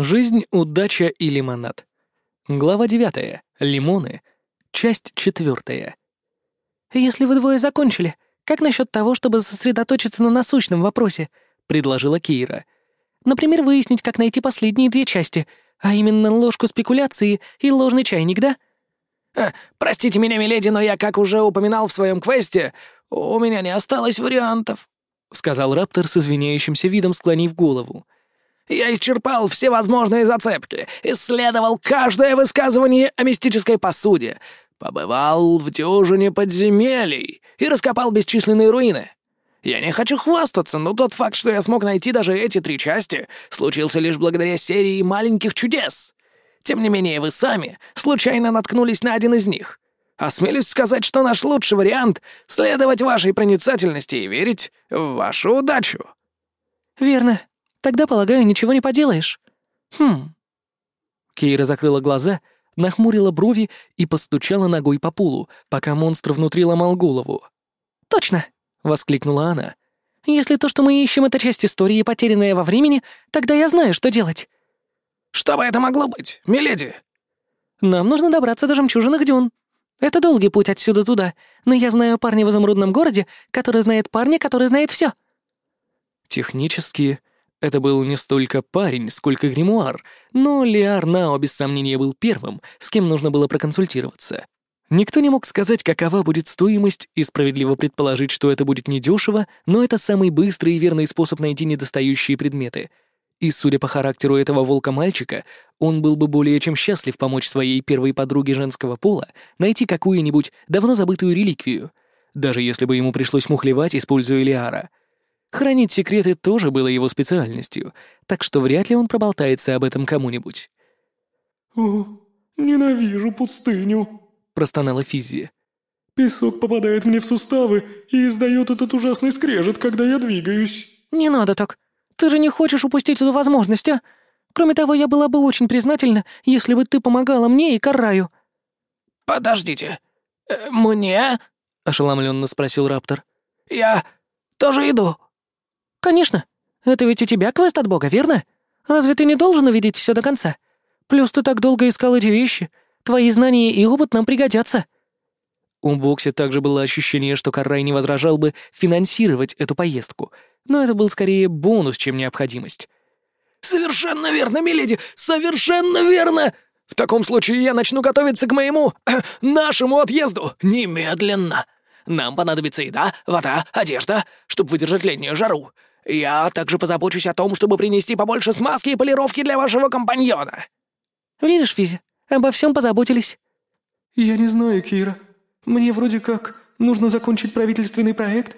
Жизнь, удача и лимонад. Глава 9. Лимоны. Часть 4. «Если вы двое закончили, как насчет того, чтобы сосредоточиться на насущном вопросе?» — предложила Кейра. «Например, выяснить, как найти последние две части, а именно ложку спекуляции и ложный чайник, да?» э, «Простите меня, миледи, но я, как уже упоминал в своем квесте, у меня не осталось вариантов», — сказал Раптор с извиняющимся видом, склонив голову. «Я исчерпал все возможные зацепки, исследовал каждое высказывание о мистической посуде, побывал в дюжине подземелий и раскопал бесчисленные руины. Я не хочу хвастаться, но тот факт, что я смог найти даже эти три части, случился лишь благодаря серии маленьких чудес. Тем не менее, вы сами случайно наткнулись на один из них. Осмелюсь сказать, что наш лучший вариант — следовать вашей проницательности и верить в вашу удачу». «Верно. Тогда, полагаю, ничего не поделаешь. Хм». Кейра закрыла глаза, нахмурила брови и постучала ногой по полу, пока монстр внутри ломал голову. «Точно!» — воскликнула она. «Если то, что мы ищем, это часть истории, потерянная во времени, тогда я знаю, что делать». «Что бы это могло быть, миледи?» «Нам нужно добраться до жемчужных дюн. Это долгий путь отсюда туда, но я знаю парня в изумрудном городе, который знает парня, который знает все. Технически, это был не столько парень, сколько гримуар, но Лиар Нао без сомнения был первым, с кем нужно было проконсультироваться. Никто не мог сказать, какова будет стоимость, и справедливо предположить, что это будет недешево, но это самый быстрый и верный способ найти недостающие предметы — и, судя по характеру этого волка-мальчика, он был бы более чем счастлив помочь своей первой подруге женского пола найти какую-нибудь давно забытую реликвию, даже если бы ему пришлось мухлевать, используя Лиара. Хранить секреты тоже было его специальностью, так что вряд ли он проболтается об этом кому-нибудь. «О, ненавижу пустыню», — простонала Физзи. «Песок попадает мне в суставы и издает этот ужасный скрежет, когда я двигаюсь». «Не надо так», ты же не хочешь упустить эту возможность, а? Кроме того, я была бы очень признательна, если бы ты помогала мне и Караю». «Подождите. Э, мне?» — ошеломленно спросил Раптор. «Я тоже иду». «Конечно. Это ведь у тебя квест от Бога, верно? Разве ты не должен увидеть все до конца? Плюс ты так долго искал эти вещи. Твои знания и опыт нам пригодятся». У Бокси также было ощущение, что Карай не возражал бы финансировать эту поездку — но это был скорее бонус, чем необходимость. «Совершенно верно, миледи! Совершенно верно! В таком случае я начну готовиться к моему... Нашему отъезду! Немедленно! Нам понадобится еда, вода, одежда, чтобы выдержать летнюю жару. Я также позабочусь о том, чтобы принести побольше смазки и полировки для вашего компаньона». «Видишь, Физи, обо всем позаботились». «Я не знаю, Кира. Мне вроде как нужно закончить правительственный проект,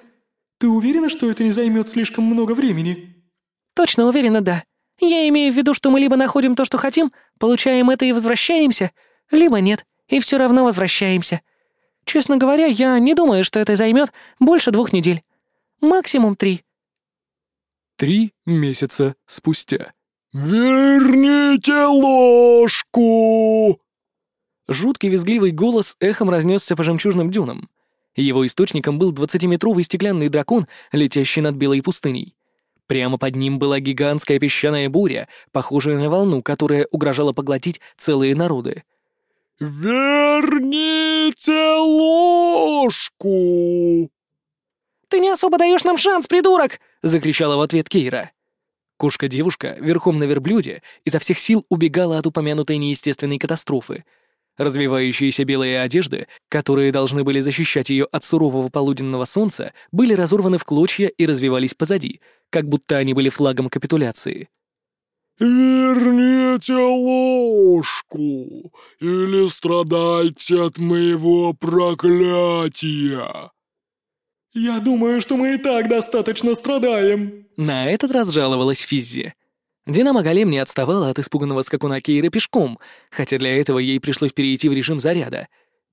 ты уверена, что это не займет слишком много времени?» «Точно уверена, да. Я имею в виду, что мы либо находим то, что хотим, получаем это и возвращаемся, либо нет, и все равно возвращаемся. Честно говоря, я не думаю, что это займет больше двух недель. Максимум три». Три месяца спустя. «Верните ложку!» Жуткий визгливый голос эхом разнесся по жемчужным дюнам. Его источником был двадцатиметровый стеклянный дракон, летящий над белой пустыней. Прямо под ним была гигантская песчаная буря, похожая на волну, которая угрожала поглотить целые народы. «Верните ложку!» «Ты не особо даешь нам шанс, придурок!» — закричала в ответ Кейра. Кошка-девушка, верхом на верблюде, изо всех сил убегала от упомянутой неестественной катастрофы — Развивающиеся белые одежды, которые должны были защищать ее от сурового полуденного солнца, были разорваны в клочья и развивались позади, как будто они были флагом капитуляции. «Верните ложку, или страдайте от моего проклятия!» «Я думаю, что мы и так достаточно страдаем», — на этот раз жаловалась Физзи. Динамо Голем не отставала от испуганного скакуна Кейра пешком, хотя для этого ей пришлось перейти в режим заряда.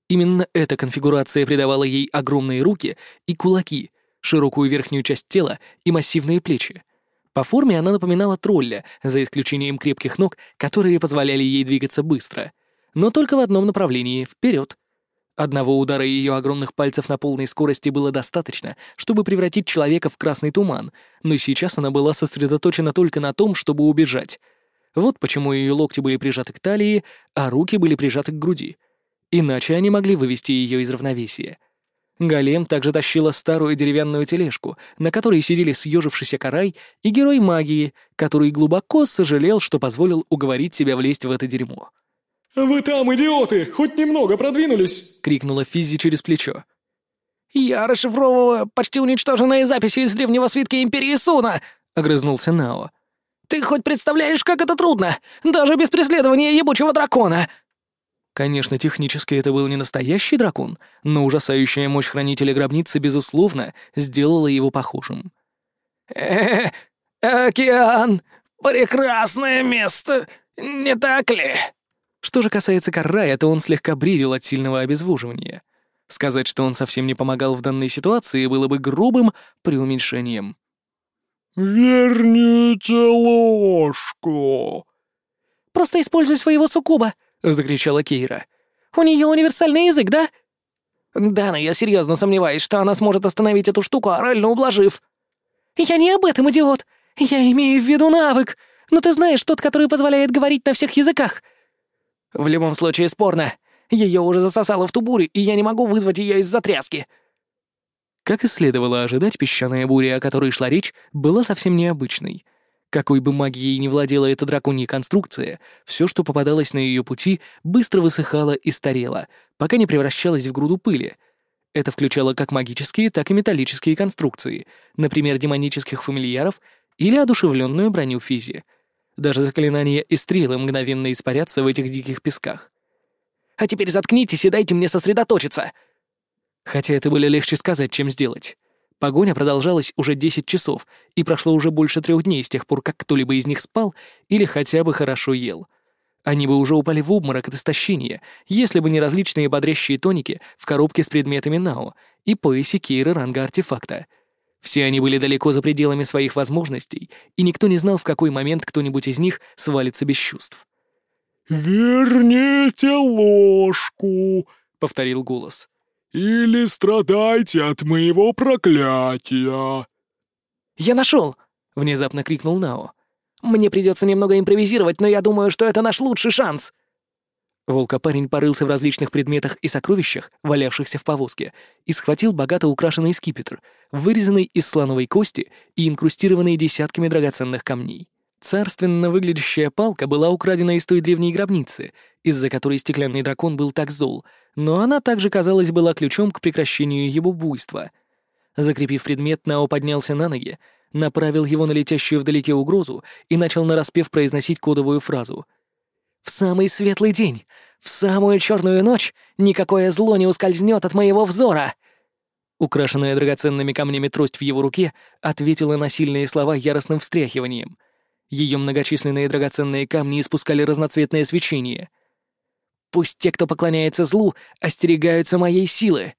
Именно эта конфигурация придавала ей огромные руки и кулаки, широкую верхнюю часть тела и массивные плечи. По форме она напоминала тролля, за исключением крепких ног, которые позволяли ей двигаться быстро. Но только в одном направлении — вперед. Одного удара ее огромных пальцев на полной скорости было достаточно, чтобы превратить человека в красный туман, но сейчас она была сосредоточена только на том, чтобы убежать. Вот почему ее локти были прижаты к талии, а руки были прижаты к груди. Иначе они могли вывести ее из равновесия. Голем также тащила старую деревянную тележку, на которой сидели съежившийся карай и герой магии, который глубоко сожалел, что позволил уговорить себя влезть в это дерьмо. «Вы там, идиоты! Хоть немного продвинулись!» — крикнула Физи через плечо. «Я расшифровываю почти уничтоженные записи из древнего свитка Империи Суна!» — огрызнулся Нао. «Ты хоть представляешь, как это трудно? Даже без преследования ебучего дракона!» Конечно, технически это был не настоящий дракон, но ужасающая мощь хранителя гробницы, безусловно, сделала его похожим. э океан! Прекрасное место, не так ли?» Что же касается Каррая, то он слегка бредил от сильного обезвоживания. Сказать, что он совсем не помогал в данной ситуации, было бы грубым преуменьшением. «Верните ложку!» «Просто используй своего суккуба!» — закричала Кейра. «У нее универсальный язык, да?» «Да, но я серьезно сомневаюсь, что она сможет остановить эту штуку, орально ублажив». «Я не об этом, идиот! Я имею в виду навык! Но ты знаешь, тот, который позволяет говорить на всех языках!» «В любом случае спорно. Ее уже засосало в ту бурю, и я не могу вызвать ее из-за тряски». Как и следовало ожидать, песчаная буря, о которой шла речь, была совсем необычной — какой бы магией ни владела эта драконья конструкция, все, что попадалось на ее пути, быстро высыхало и старело, пока не превращалось в груду пыли. Это включало как магические, так и металлические конструкции, например, демонических фамильяров или одушевленную броню физи. Даже заклинания и стрелы мгновенно испарятся в этих диких песках. «А теперь заткнитесь и дайте мне сосредоточиться!» Хотя это было легче сказать, чем сделать. Погоня продолжалась уже 10 часов, и прошло уже больше трех дней с тех пор, как кто-либо из них спал или хотя бы хорошо ел. Они бы уже упали в обморок от истощения, если бы не различные бодрящие тоники в коробке с предметами НАО и поясе Кейры ранга артефакта. Все они были далеко за пределами своих возможностей, и никто не знал, в какой момент кто-нибудь из них свалится без чувств. «Верните ложку», — повторил голос или страдайте от моего проклятия!» «Я нашел!» — внезапно крикнул Нао. «Мне придется немного импровизировать, но я думаю, что это наш лучший шанс!» Волкопарень порылся в различных предметах и сокровищах, валявшихся в повозке, и схватил богато украшенный скипетр, вырезанный из слоновой кости и инкрустированный десятками драгоценных камней. Царственно выглядящая палка была украдена из той древней гробницы, из-за которой стеклянный дракон был так зол, но она также, казалось, была ключом к прекращению его буйства. Закрепив предмет, Нао поднялся на ноги, направил его на летящую вдалеке угрозу и начал нараспев произносить кодовую фразу. «В самый светлый день, в самую черную ночь никакое зло не ускользнет от моего взора!» Украшенная драгоценными камнями трость в его руке ответила на сильные слова яростным встряхиванием. Ее многочисленные драгоценные камни испускали разноцветное свечение. Пусть те, кто поклоняется злу, остерегаются моей силы.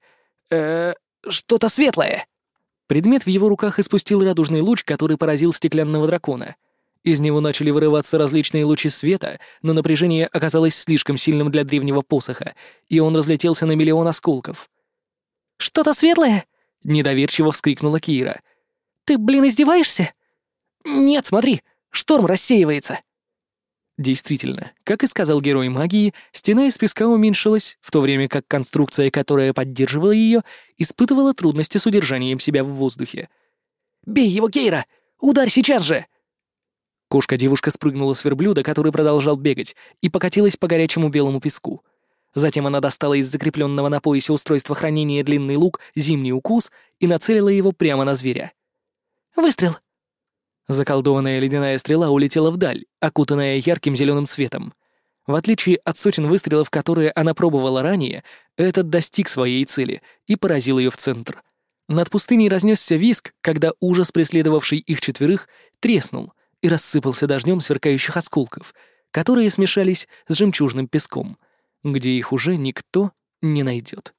Э, что-то светлое. Предмет в его руках испустил радужный луч, который поразил стеклянного дракона. Из него начали вырываться различные лучи света, но напряжение оказалось слишком сильным для древнего посоха, и он разлетелся на миллион осколков. «Что-то светлое?» — недоверчиво вскрикнула Кира. «Ты, блин, издеваешься?» «Нет, смотри, шторм рассеивается». Действительно, как и сказал герой магии, стена из песка уменьшилась, в то время как конструкция, которая поддерживала ее, испытывала трудности с удержанием себя в воздухе. «Бей его, Кейра! Ударь сейчас же!» Кошка-девушка спрыгнула с верблюда, который продолжал бегать, и покатилась по горячему белому песку. Затем она достала из закрепленного на поясе устройства хранения длинный лук «Зимний укус» и нацелила его прямо на зверя. «Выстрел!» Заколдованная ледяная стрела улетела вдаль, окутанная ярким зеленым светом. В отличие от сотен выстрелов, которые она пробовала ранее, этот достиг своей цели и поразил ее в центр. Над пустыней разнесся виск, когда ужас, преследовавший их четверых, треснул и рассыпался дождем сверкающих осколков, которые смешались с жемчужным песком, где их уже никто не найдет.